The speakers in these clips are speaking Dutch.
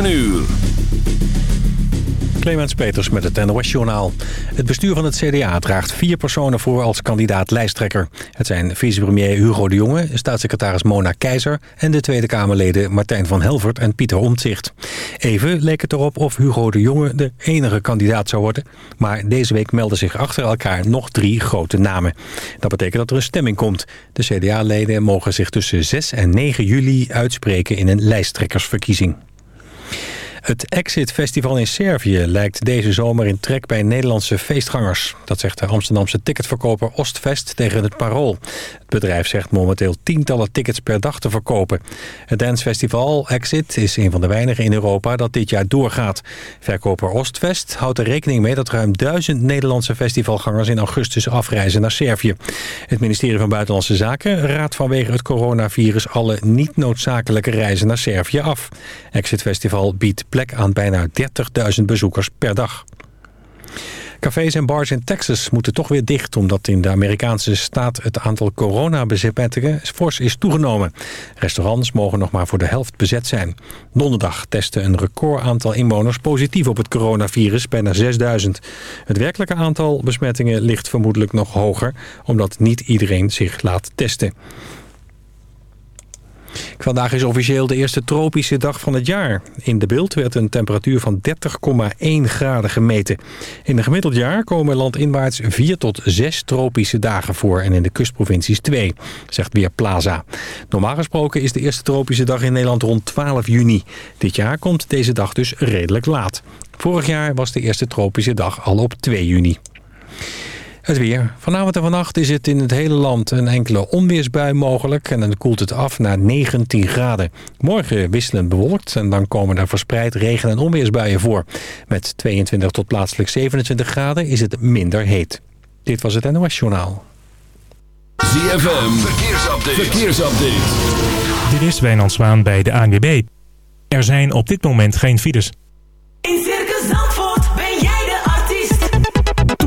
7 uur. Clemens Peters met het NOS-journaal. Het bestuur van het CDA draagt vier personen voor als kandidaat lijsttrekker. Het zijn vicepremier Hugo de Jonge, staatssecretaris Mona Keizer... en de Tweede Kamerleden Martijn van Helvert en Pieter Omtzigt. Even leek het erop of Hugo de Jonge de enige kandidaat zou worden... maar deze week melden zich achter elkaar nog drie grote namen. Dat betekent dat er een stemming komt. De CDA-leden mogen zich tussen 6 en 9 juli uitspreken in een lijsttrekkersverkiezing. Het Exit Festival in Servië lijkt deze zomer in trek bij Nederlandse feestgangers. Dat zegt de Amsterdamse ticketverkoper Ostvest tegen het Parool. Het bedrijf zegt momenteel tientallen tickets per dag te verkopen. Het dancefestival Exit is een van de weinigen in Europa dat dit jaar doorgaat. Verkoper Ostvest houdt er rekening mee dat ruim duizend Nederlandse festivalgangers in augustus afreizen naar Servië. Het ministerie van Buitenlandse Zaken raadt vanwege het coronavirus alle niet noodzakelijke reizen naar Servië af. Exit Festival biedt plek aan bijna 30.000 bezoekers per dag. Cafés en bars in Texas moeten toch weer dicht... omdat in de Amerikaanse staat het aantal coronabesmettingen fors is toegenomen. Restaurants mogen nog maar voor de helft bezet zijn. Donderdag testte een record aantal inwoners positief op het coronavirus, bijna 6000. Het werkelijke aantal besmettingen ligt vermoedelijk nog hoger... omdat niet iedereen zich laat testen. Vandaag is officieel de eerste tropische dag van het jaar. In de beeld werd een temperatuur van 30,1 graden gemeten. In een gemiddeld jaar komen landinwaarts 4 tot 6 tropische dagen voor... en in de kustprovincies 2, zegt Weerplaza. Normaal gesproken is de eerste tropische dag in Nederland rond 12 juni. Dit jaar komt deze dag dus redelijk laat. Vorig jaar was de eerste tropische dag al op 2 juni. Het weer. Vanavond en vannacht is het in het hele land een enkele onweersbui mogelijk... en dan koelt het af naar 19 graden. Morgen wisselend bewolkt en dan komen er verspreid regen- en onweersbuien voor. Met 22 tot plaatselijk 27 graden is het minder heet. Dit was het NOS Journaal. ZFM, verkeersupdate. verkeersupdate. Dit is Wijnand Zwaan bij de ANWB. Er zijn op dit moment geen files. In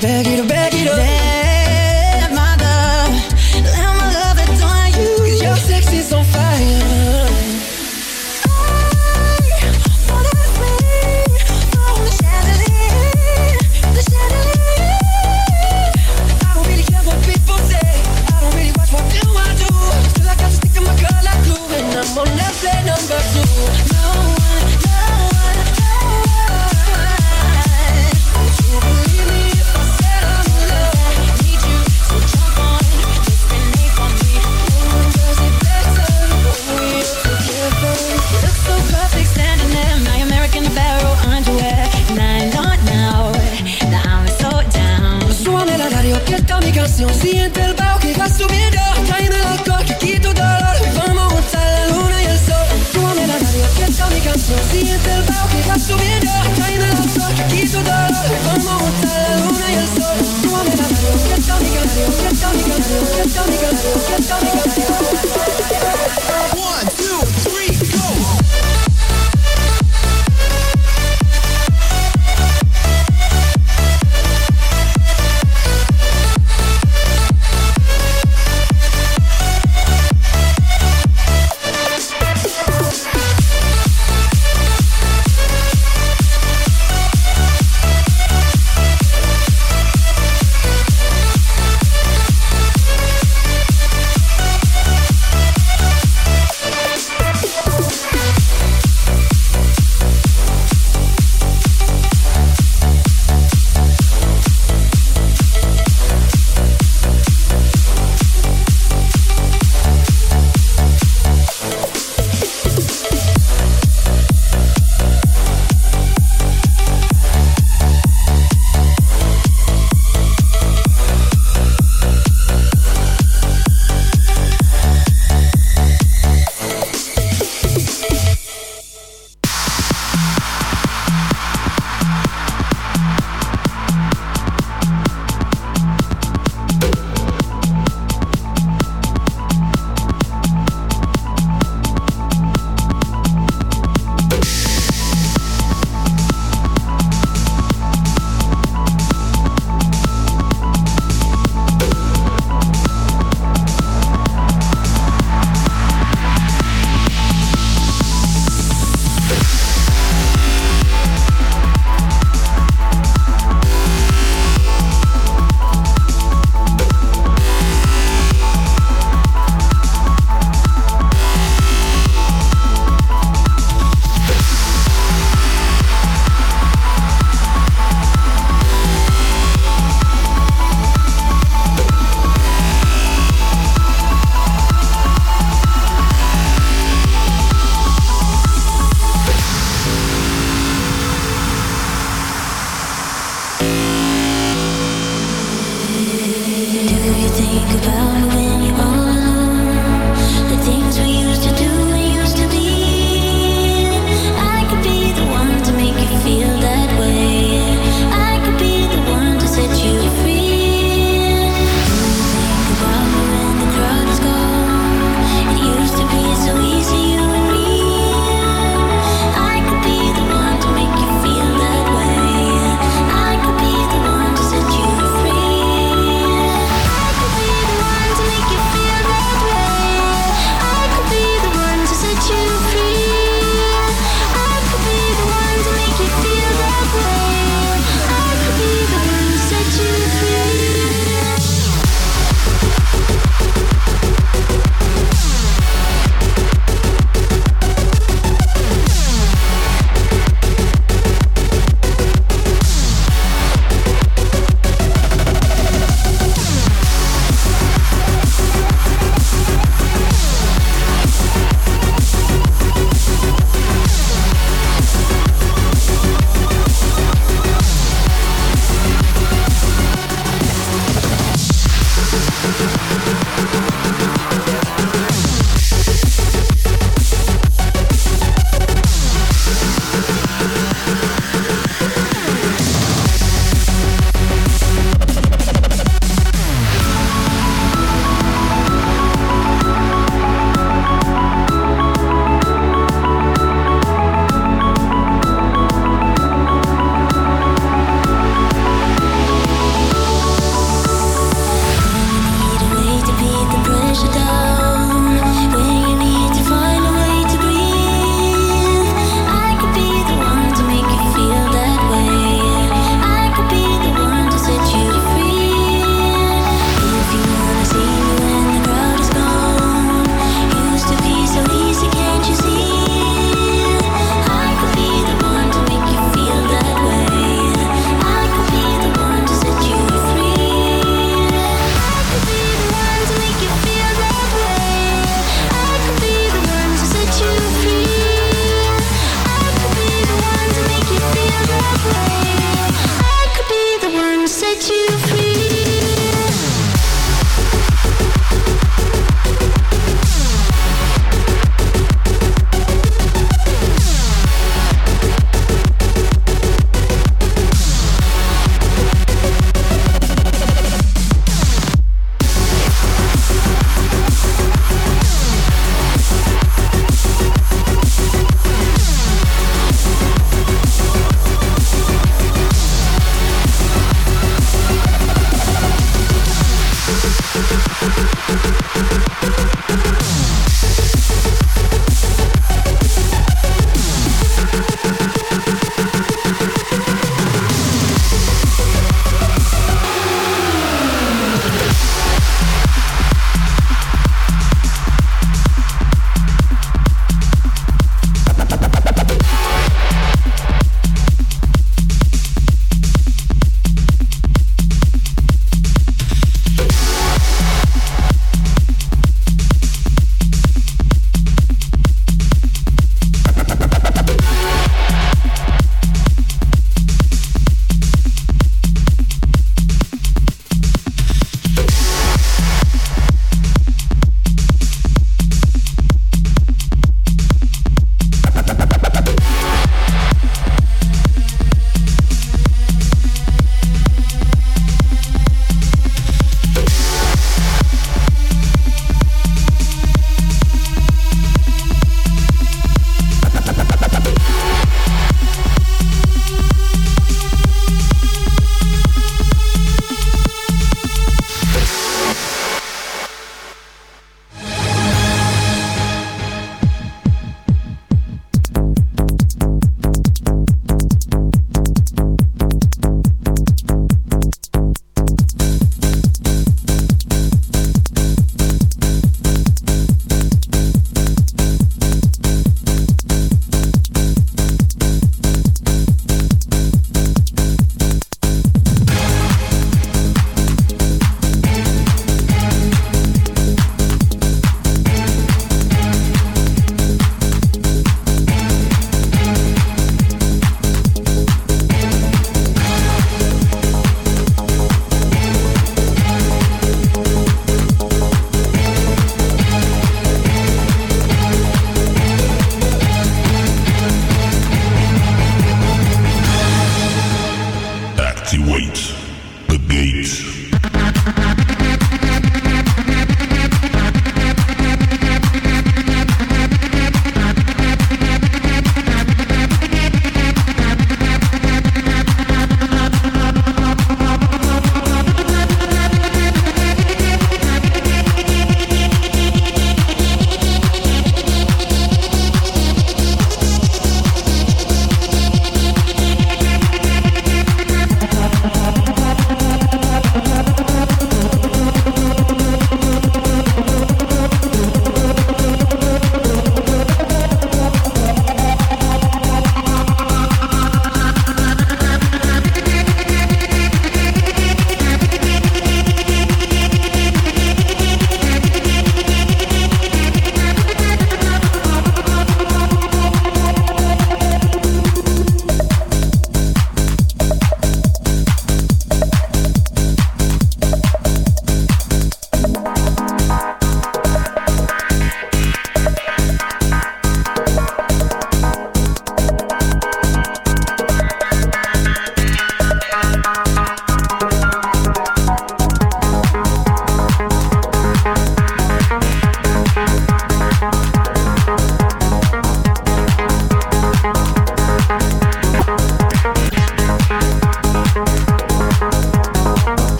beg you to beg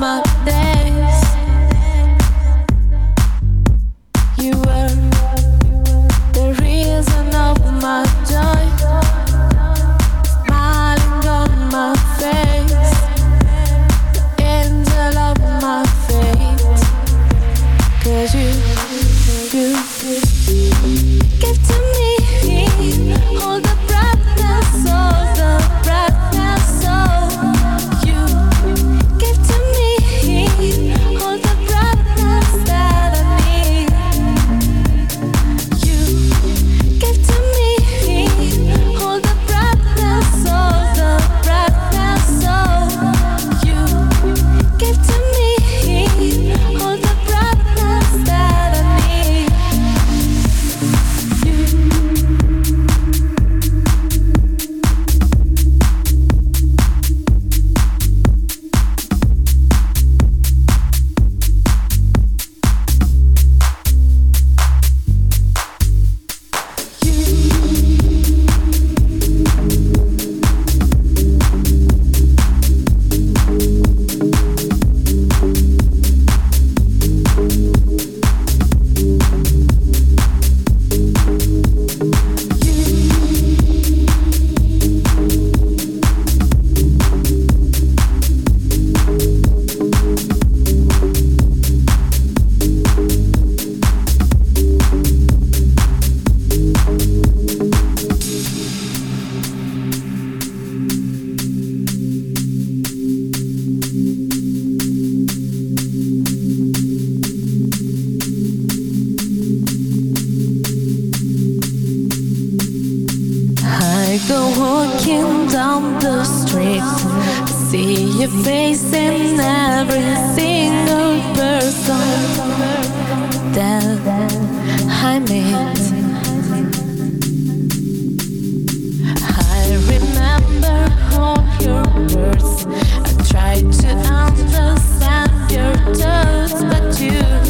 my dad. I go walking down the streets, See your face in every single person That I meet I remember all your words. I try to understand your thoughts But you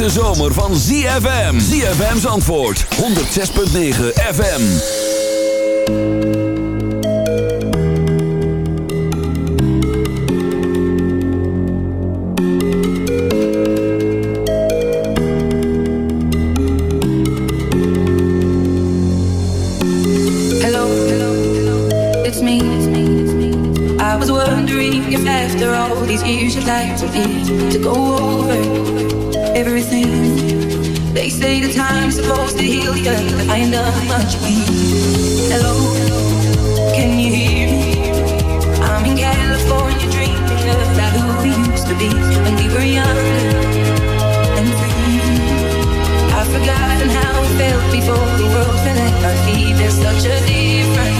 hete zomer van ZFM. ZFM's antwoord 106.9 FM. Hello, hello, hello. It's me. It's me. I was wondering if after all these years you'd like to be to go Hello, can you hear me? I'm in California dreaming of that who we used to be when we were younger and free. I've forgotten how felt before the world fell at our feet. There's such a difference.